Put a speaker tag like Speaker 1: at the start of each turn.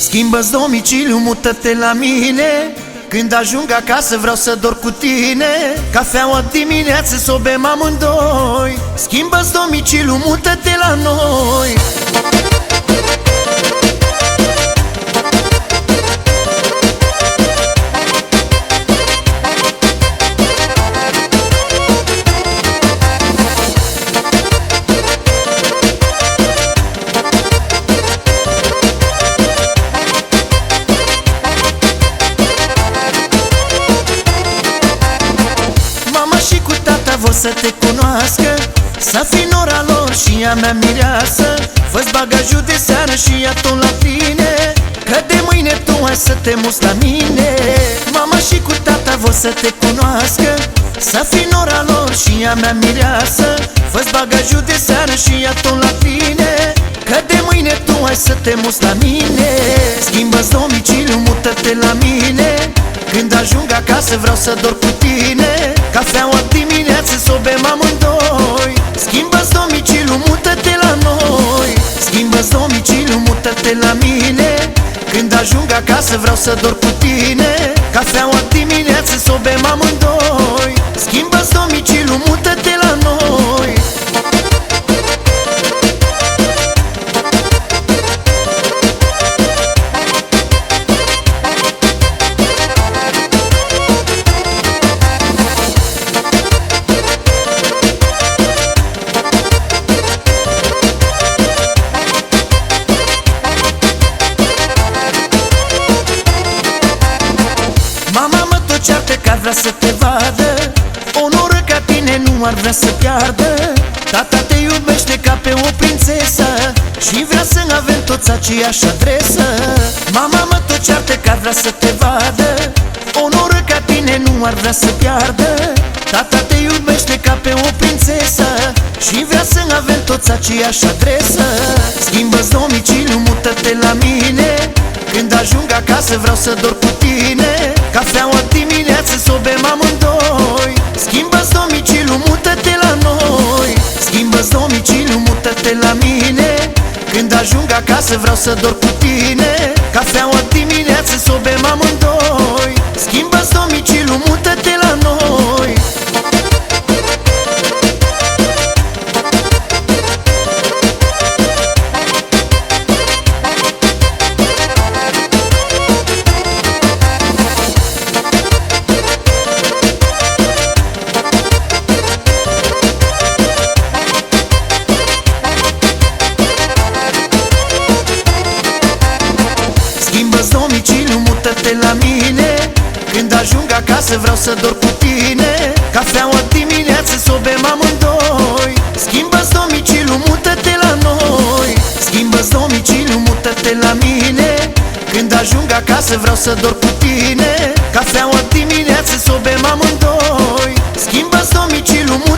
Speaker 1: Schimbă-ți domiciliu, mută-te la mine. Când ajung acasă vreau să dor cu tine. Cafeaua dimineață să o bem amândoi. Schimbă-ți domiciliu, mută-te la noi să te cunoască Să fii nora lor și a mea mireasă. Fă-ți bagajul de seară și ia tot la tine Că de mâine tu ai să te muți la mine. Mama și cu tata vor să te cunoască Să fii nora lor și a mea mireasă. Fă-ți bagajul de seară și ia tot la tine Că de mâine tu ai să te muți la mine. Schimbă-ți domiciliu, mută-te la mine când ajung acasă vreau să dor cu tine. Cafeaua dimineață să o bem amândoi. Schimbă-ți domiciliu, mută-te la noi. Schimbă-ți domiciliu, mută-te la mine. Când ajung acasă vreau să dor cu tine. Cafeaua dimineață să o bem amândoi. Schimbă-ți domiciliu, mută-te mă tot ceartă că ar vrea să te vadă. O noră ca tine nu ar vrea să piardă. Tata te iubește ca pe o prințesă Și vrea să avem toți aceeași adresă. Mama mă tot ceartă că ar vrea să te vadă. O noră ca tine nu ar vrea să piardă. Tata te iubește ca pe o prințesă Și vrea să avem toți aceeași adresă. Schimbă-ți domiciliu, mută-te la mine când ajung acasă vreau să dor cu tine. Cafeaua dimineață să o bem amândoi. Schimbă-ți domiciliu, mută-te la noi. Schimbă-ți domiciliu, mută-te la mine. Când ajung acasă vreau să dor cu tine. Cafeaua dimineață să o bem amândoi. Schimbă-ți domiciliu, mută-te la la mine. Când ajung acasă vreau să dorm cu tine. Cafeaua dimineață să o bem amândoi. Schimbă-ți domiciliu, mută-te la noi. Schimbă-ți domiciliu, mută-te la mine. Când ajung acasă vreau să dorm cu tine. Cafeaua dimineață să o bem amândoi. Schimbă-ți domiciliu, mută